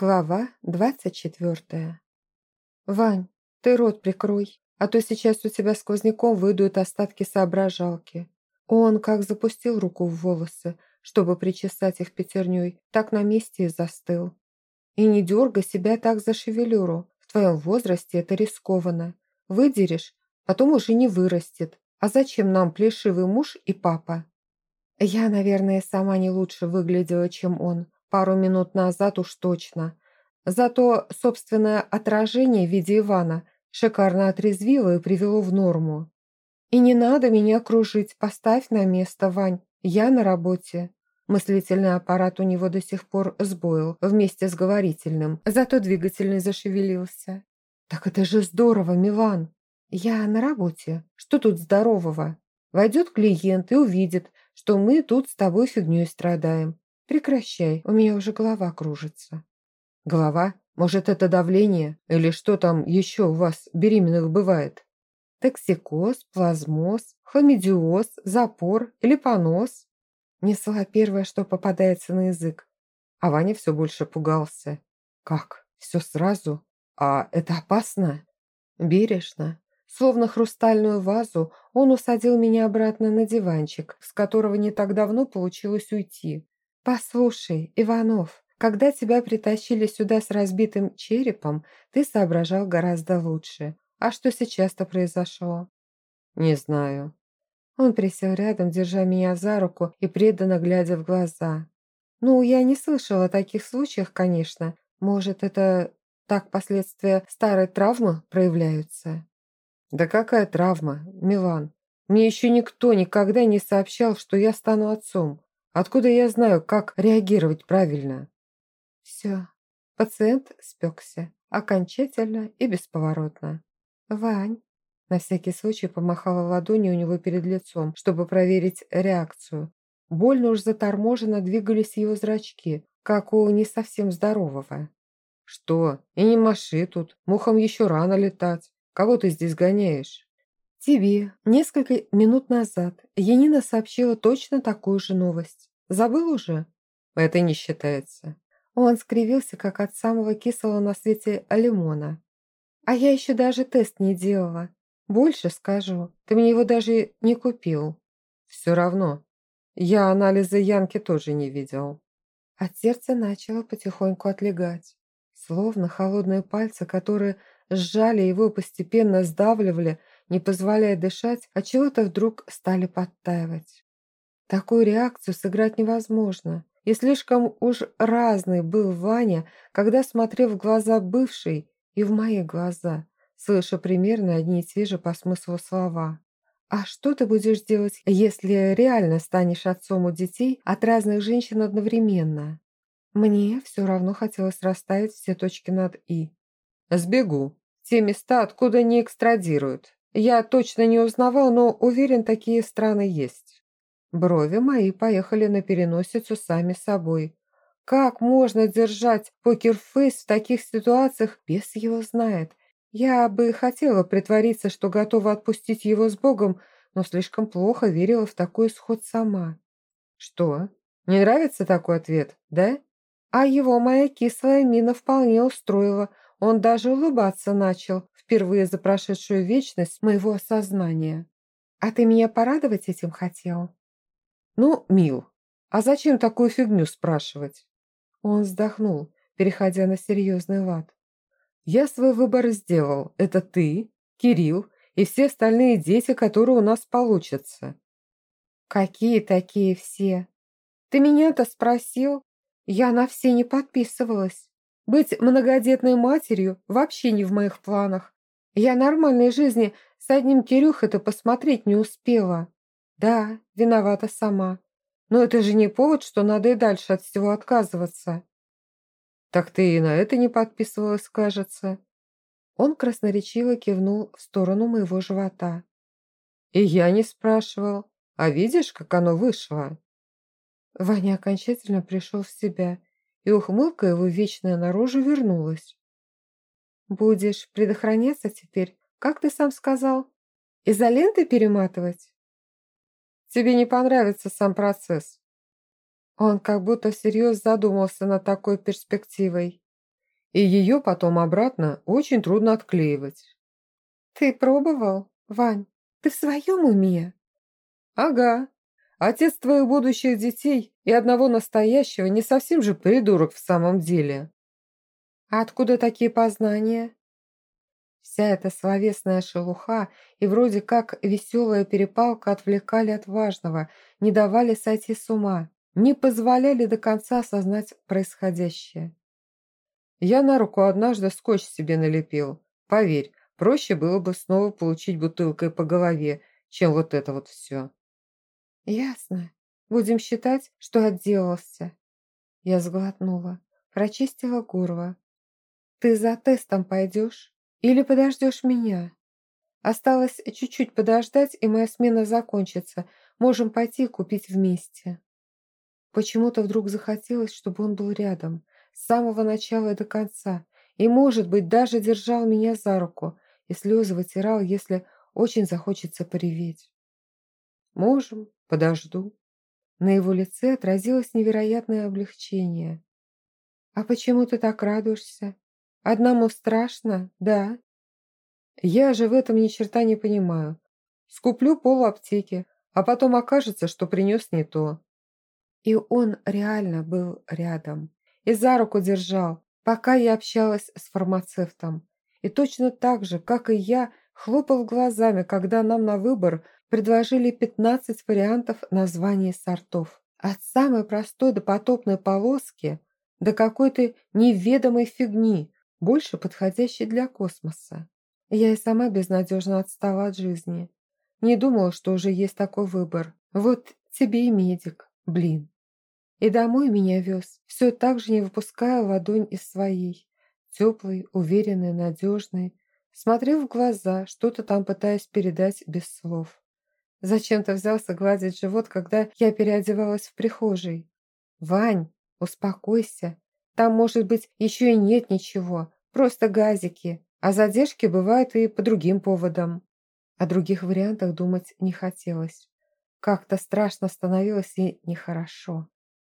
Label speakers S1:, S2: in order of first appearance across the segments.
S1: Глава двадцать четвертая. «Вань, ты рот прикрой, а то сейчас у тебя сквозняком выйдут остатки соображалки». Он как запустил руку в волосы, чтобы причесать их пятерней, так на месте и застыл. «И не дергай себя так за шевелюру, в твоем возрасте это рискованно. Выдерешь, потом уже не вырастет. А зачем нам плешивый муж и папа?» Я, наверное, сама не лучше выглядела, чем он, Пару минут назад уж точно. Зато собственное отражение в виде Ивана шикарно отрезвило и привело в норму. «И не надо меня кружить, поставь на место, Вань, я на работе». Мыслительный аппарат у него до сих пор сбоил вместе с говорительным, зато двигательный зашевелился. «Так это же здорово, Милан!» «Я на работе. Что тут здорового?» Войдет клиент и увидит, что мы тут с тобой фигней страдаем. «Прекращай, у меня уже голова кружится». «Голова? Может, это давление? Или что там еще у вас беременных бывает?» «Токсикоз, плазмоз, хламидиоз, запор или понос?» Несла первое, что попадается на язык. А Ваня все больше пугался. «Как? Все сразу? А это опасно?» Бережно, словно хрустальную вазу, он усадил меня обратно на диванчик, с которого не так давно получилось уйти. «Послушай, Иванов, когда тебя притащили сюда с разбитым черепом, ты соображал гораздо лучше. А что сейчас-то произошло?» «Не знаю». Он присел рядом, держа меня за руку и преданно глядя в глаза. «Ну, я не слышала о таких случаях, конечно. Может, это так последствия старой травмы проявляются?» «Да какая травма, Милан? Мне еще никто никогда не сообщал, что я стану отцом. Откуда я знаю, как реагировать правильно? Все, пациент спекся. Окончательно и бесповоротно. Вань, на всякий случай помахала ладонью у него перед лицом, чтобы проверить реакцию. Больно уж заторможенно двигались его зрачки, как у не совсем здорового. «Что? И не маши тут. Мухам еще рано летать. Кого ты здесь гоняешь?» «Тебе несколько минут назад Янина сообщила точно такую же новость. Забыл уже?» «Это не считается». Он скривился, как от самого кислого на свете лимона. «А я еще даже тест не делала. Больше скажу, ты мне его даже не купил». «Все равно. Я анализы Янки тоже не видел». От сердца начало потихоньку отлегать. Словно холодные пальцы, которые сжали его постепенно сдавливали, не позволяя дышать, а чего-то вдруг стали подтаивать. Такую реакцию сыграть невозможно. И слишком уж разный был Ваня, когда смотрел в глаза бывшей и в мои глаза, слыша примерно одни и те же по смыслу слова. «А что ты будешь делать, если реально станешь отцом у детей от разных женщин одновременно?» Мне все равно хотелось расставить все точки над «и». «Сбегу. Те места, откуда не экстрадируют. Я точно не узнавал, но уверен, такие страны есть. Брови мои поехали на переносицу сами собой. Как можно держать покерфейс в таких ситуациях, без его знает? Я бы хотела притвориться, что готова отпустить его с Богом, но слишком плохо верила в такой исход сама. Что? Не нравится такой ответ, да? А его моя кислая мина вполне устроила. Он даже улыбаться начал, впервые за прошедшую вечность моего осознания. «А ты меня порадовать этим хотел?» «Ну, мил, а зачем такую фигню спрашивать?» Он вздохнул, переходя на серьезный лад. «Я свой выбор сделал. Это ты, Кирилл и все остальные дети, которые у нас получатся». «Какие такие все? Ты меня-то спросил? Я на все не подписывалась. Быть многодетной матерью вообще не в моих планах. Я нормальной жизни с одним Кирюхой-то посмотреть не успела. Да, виновата сама. Но это же не повод, что надо и дальше от всего отказываться. Так ты и на это не подписывалась, кажется. Он красноречиво кивнул в сторону моего живота. И я не спрашивал. А видишь, как оно вышло? Ваня окончательно пришел в себя, и ухмылка его вечная наружу вернулась. «Будешь предохраняться теперь, как ты сам сказал? Изолентой перематывать?» «Тебе не понравится сам процесс». Он как будто всерьез задумался над такой перспективой. И ее потом обратно очень трудно отклеивать.
S2: «Ты пробовал, Вань? Ты в своем уме?»
S1: «Ага. Отец твоих будущих детей и одного настоящего не совсем же придурок в самом деле».
S2: «А откуда такие познания?»
S1: Вся эта словесная шелуха и вроде как веселая перепалка отвлекали от важного, не давали сойти с ума, не позволяли до конца осознать происходящее. Я на руку однажды скотч себе налепил. Поверь, проще было бы снова получить бутылкой по голове, чем вот это вот все.
S2: Ясно. Будем считать, что отделался. Я сглотнула, прочистила горло. Ты за тестом пойдешь? Или подождешь меня? Осталось чуть-чуть подождать, и моя смена закончится. Можем пойти купить вместе. Почему-то вдруг захотелось, чтобы он был рядом, с самого начала и до конца, и, может быть, даже держал меня за руку, и слезы вытирал, если очень захочется пореветь.
S1: «Можем, подожду».
S2: На его лице отразилось невероятное облегчение. «А почему ты так радуешься? Одному страшно, да?»
S1: «Я же в этом ни черта не понимаю. Скуплю пол аптеки, а потом окажется, что принес не то.
S2: И он реально был рядом. И за руку держал, пока я общалась с фармацевтом. И точно так же, как и я, хлопал глазами, когда нам на выбор предложили 15 вариантов названий сортов. От самой простой допотопной полоски до какой-то неведомой фигни, больше подходящей для космоса. Я и сама безнадежно отстала от жизни. Не думала, что уже есть такой выбор. Вот тебе и медик. Блин. И домой меня вез, все так же не выпуская ладонь из своей. Теплый, уверенный, надежный. Смотрел в глаза, что-то там пытаясь передать без слов. Зачем-то взялся гладить живот, когда я переодевалась в прихожей. «Вань, успокойся. Там, может быть, еще и нет ничего. Просто газики. А задержки бывают и по другим поводам». О других вариантах думать не хотелось. Как-то страшно становилось и нехорошо.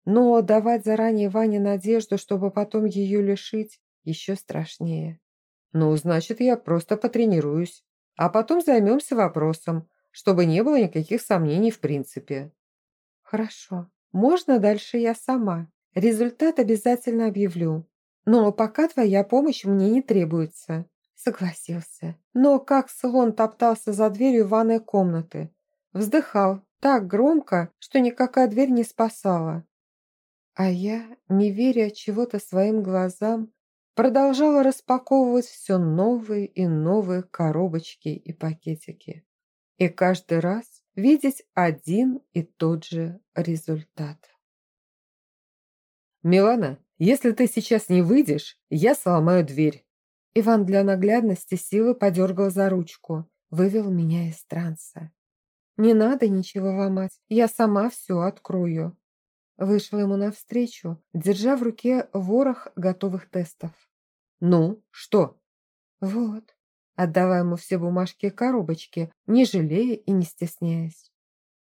S2: Но давать заранее Ване надежду, чтобы потом ее лишить, еще страшнее.
S1: Ну, значит, я просто потренируюсь, а потом займемся вопросом, чтобы не было никаких сомнений в принципе.
S2: Хорошо. Можно дальше я сама. Результат обязательно объявлю. Но пока твоя помощь мне не требуется. Согласился. Но как слон топтался за дверью ванной комнаты. Вздыхал, так громко, что никакая дверь не спасала. А я, не веря чего-то своим глазам, продолжала распаковывать все новые и новые коробочки и пакетики. И каждый раз видеть один и тот же результат.
S1: «Милана, если ты сейчас не выйдешь, я сломаю дверь».
S2: Иван для наглядности силы подергал за ручку, вывел меня из транса. «Не надо ничего ломать, я сама все открою». Вышла ему навстречу, держа в руке ворох готовых тестов.
S1: «Ну, что?»
S2: «Вот». Отдавая ему все бумажки и коробочки, не жалея и не стесняясь.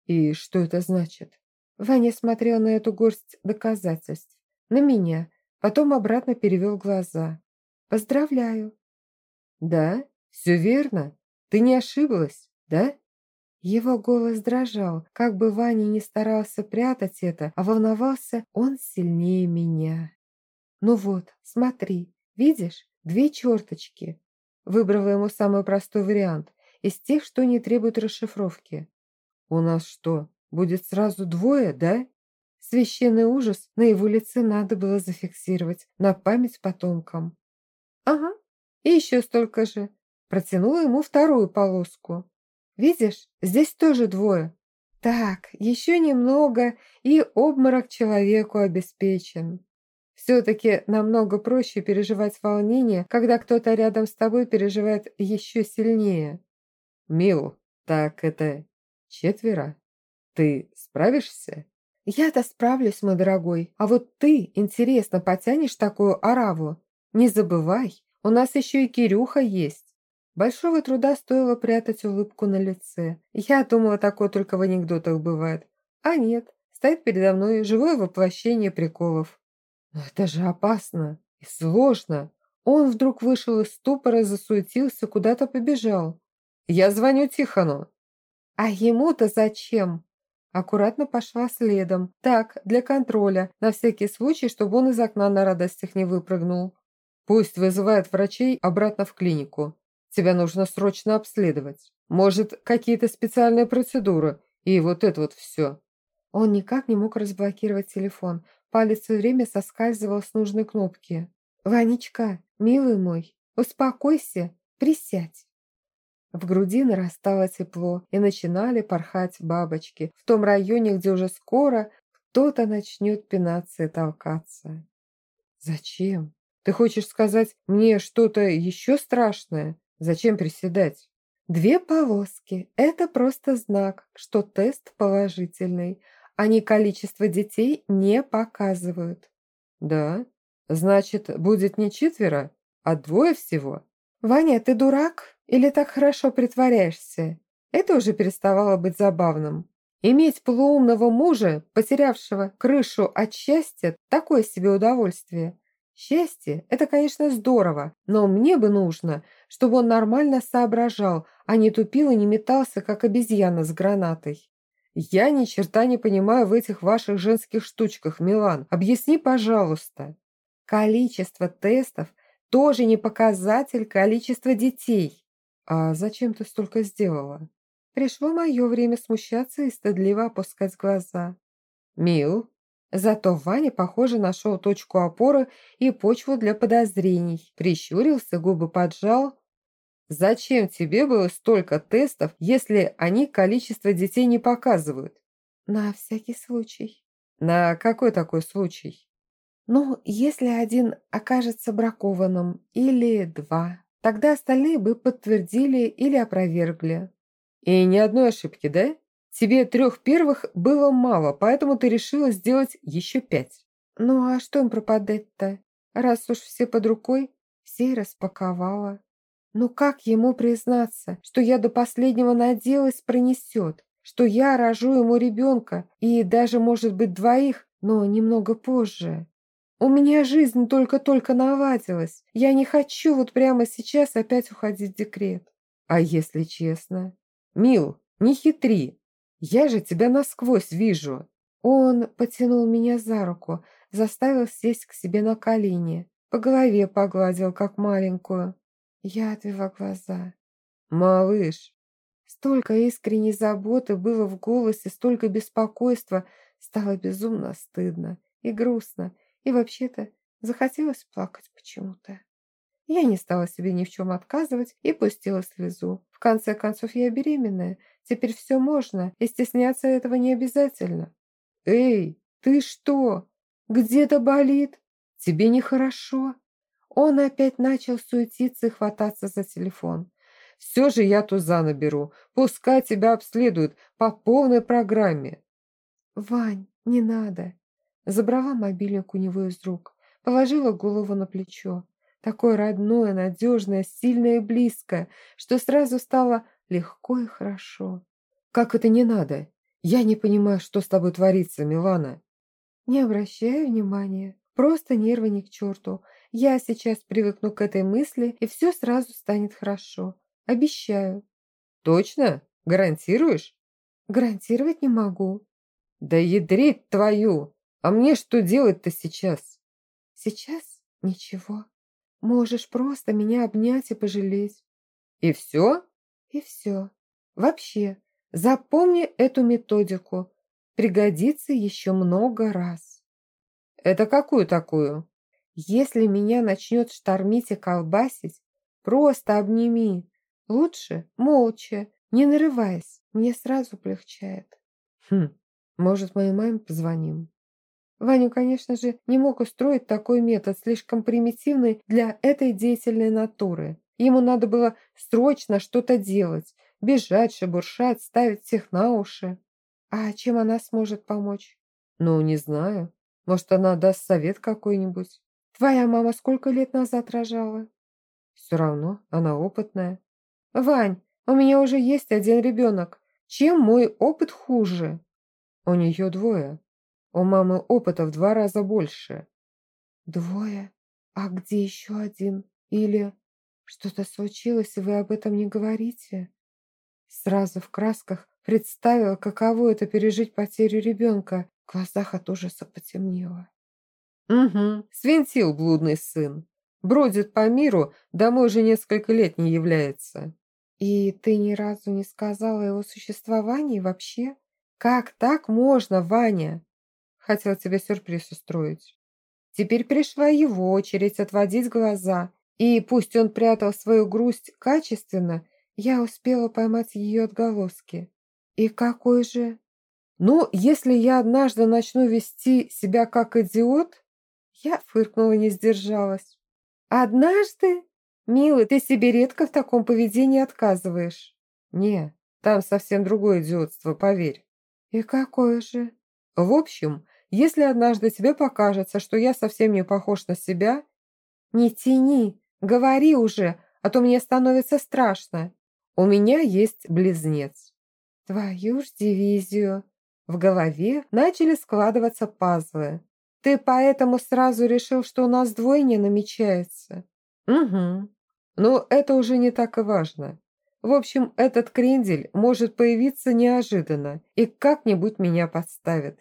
S1: «И что это значит?»
S2: Ваня смотрел на эту горсть доказательств. На меня. Потом обратно перевел глаза. «Поздравляю».
S1: «Да? Все верно? Ты не ошиблась, да?»
S2: Его голос дрожал, как бы Ваня не старался прятать это, а волновался он сильнее меня. «Ну вот, смотри, видишь, две черточки». Выбрала ему самый простой вариант, из тех, что не требуют расшифровки.
S1: «У нас что, будет сразу двое, да?»
S2: Священный ужас на его лице надо было зафиксировать, на память потомкам. «Ага, и еще столько же». Протянула ему вторую полоску. Видишь, здесь тоже двое. Так, еще немного, и обморок человеку обеспечен. Все-таки намного проще переживать волнение, когда кто-то рядом с тобой переживает еще сильнее.
S1: Мил, так это четверо. Ты справишься?
S2: Я-то справлюсь, мой дорогой. А вот ты, интересно, потянешь такую ораву? Не забывай, у нас еще и Кирюха есть. Большого труда стоило прятать улыбку на лице. Я думала, такое только в анекдотах бывает. А нет, стоит передо мной живое воплощение приколов.
S1: Но это же опасно.
S2: И сложно. Он вдруг вышел из ступора, засуетился, куда-то побежал. Я звоню Тихону. А ему-то зачем? Аккуратно пошла следом. Так, для контроля, на всякий случай, чтобы он из окна на радостях не выпрыгнул. Пусть вызывает врачей обратно в клинику. Тебя нужно срочно обследовать. Может, какие-то специальные процедуры. И вот это вот все. Он никак не мог разблокировать телефон. Палец все время соскальзывал с нужной кнопки. «Ванечка, милый мой, успокойся, присядь». В груди нарастало тепло, и начинали порхать бабочки в том районе, где уже скоро кто-то начнет пинаться и толкаться. «Зачем? Ты хочешь сказать мне что-то еще страшное? Зачем приседать?» «Две полоски – это просто знак, что тест положительный. Они количество детей не показывают». «Да? Значит, будет не четверо, а двое всего?» «Ваня, ты дурак?» Или так хорошо притворяешься? Это уже переставало быть забавным. Иметь полуумного мужа, потерявшего крышу от счастья, такое себе удовольствие. Счастье – это, конечно, здорово, но мне бы нужно, чтобы он нормально соображал, а не тупил и не метался, как обезьяна с гранатой. Я ни черта не понимаю в этих ваших женских штучках, Милан. Объясни, пожалуйста. Количество тестов тоже не показатель количества детей. «А зачем ты столько сделала?» Пришло мое время смущаться и стыдливо опускать глаза. «Мил». Зато Ваня, похоже, нашел точку опоры и почву для подозрений. Прищурился, губы поджал. «Зачем тебе было столько тестов, если они количество детей не показывают?» «На всякий случай». «На какой такой случай?» «Ну, если один окажется бракованным, или два, Тогда остальные бы подтвердили или опровергли. И ни одной ошибки, да? Тебе трех первых было мало, поэтому ты решила сделать еще пять. Ну а что им пропадать-то? Раз уж все под рукой, все и распаковала. Ну как ему признаться, что я до последнего надеялась пронесет, что я рожу ему ребенка и даже, может быть, двоих, но немного позже? У меня жизнь только-только наладилась. Я не хочу вот прямо сейчас опять уходить в декрет. А если честно? Мил, не хитри. Я же тебя насквозь вижу. Он потянул меня за руку, заставил сесть к себе на колени. По голове погладил, как маленькую. Я отвела глаза. «Малыш!» Столько искренней заботы было в голосе, столько беспокойства. Стало безумно стыдно и грустно, и вообще-то захотелось плакать почему-то. Я не стала себе ни в чем отказывать и пустила слезу. В конце концов, я беременная. Теперь все можно, и стесняться этого не обязательно. «Эй, ты что? Где-то болит? Тебе нехорошо?» Он опять начал суетиться и хвататься за телефон. «Все же я туза наберу. Пускай тебя обследуют по полной программе». «Вань, не надо. Забрала мобильник у него из рук, положила голову на плечо. Такое родное, надежное, сильное и близкое, что сразу стало легко и хорошо. «Как это не надо? Я не понимаю, что с тобой творится, Милана». «Не обращаю внимания. Просто нервы ни к черту. Я сейчас привыкну к этой мысли, и все сразу станет хорошо. Обещаю». «Точно? Гарантируешь?» «Гарантировать не могу». «Да ядрить твою! А мне что делать-то сейчас? Сейчас ничего. Можешь просто меня обнять и пожалеть. И все? И все. Вообще, запомни эту методику. Пригодится еще много раз. Это какую такую? Если меня начнет штормить и колбасить, просто обними. Лучше молча, не нарываясь. Мне сразу полегчает. Хм, может, моей маме позвоним? Ваню, конечно же, не мог устроить такой метод, слишком примитивный для этой деятельной натуры. Ему надо было срочно что-то делать, бежать, шебуршать, ставить всех на уши. А чем она сможет помочь? Ну, не знаю. Может, она даст совет какой-нибудь. Твоя мама сколько лет назад рожала? Все равно, она опытная. Вань, у меня уже есть один ребенок. Чем мой опыт хуже? У нее двое. У мамы опыта в два раза больше. Двое?
S1: А где еще один? Или что-то случилось, и вы об этом не говорите? Сразу в красках представила, каково это пережить потерю ребенка. В глазах от ужаса потемнело.
S2: Угу, свинтил блудный сын. Бродит по миру, домой уже несколько лет не является.
S1: И ты ни разу не сказала его существовании вообще? Как так можно, Ваня? Хотел тебе сюрприз устроить. Теперь пришла его очередь отводить глаза. И пусть он прятал свою грусть качественно, я успела поймать ее отголоски. И какой же?
S2: Ну, если я однажды начну вести себя как идиот,
S1: я фыркнула, не сдержалась. «Однажды? Милый, ты себе редко в таком поведении отказываешь».
S2: «Не, там совсем другое идиотство, поверь».
S1: «И какое же?»
S2: «В общем, если однажды тебе покажется, что я совсем не похож на себя...»
S1: «Не тяни, говори уже, а то мне становится страшно.
S2: У меня есть близнец».
S1: «Твою ж дивизию!» В голове начали складываться пазлы. Ты поэтому сразу решил, что у нас двойня намечается?
S2: Угу. Но это уже не так и важно. В общем, этот крендель может появиться неожиданно и как-нибудь меня подставит.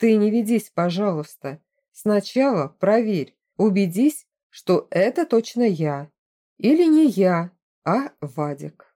S2: Ты не ведись, пожалуйста. Сначала проверь, убедись, что это точно я. Или не я, а Вадик.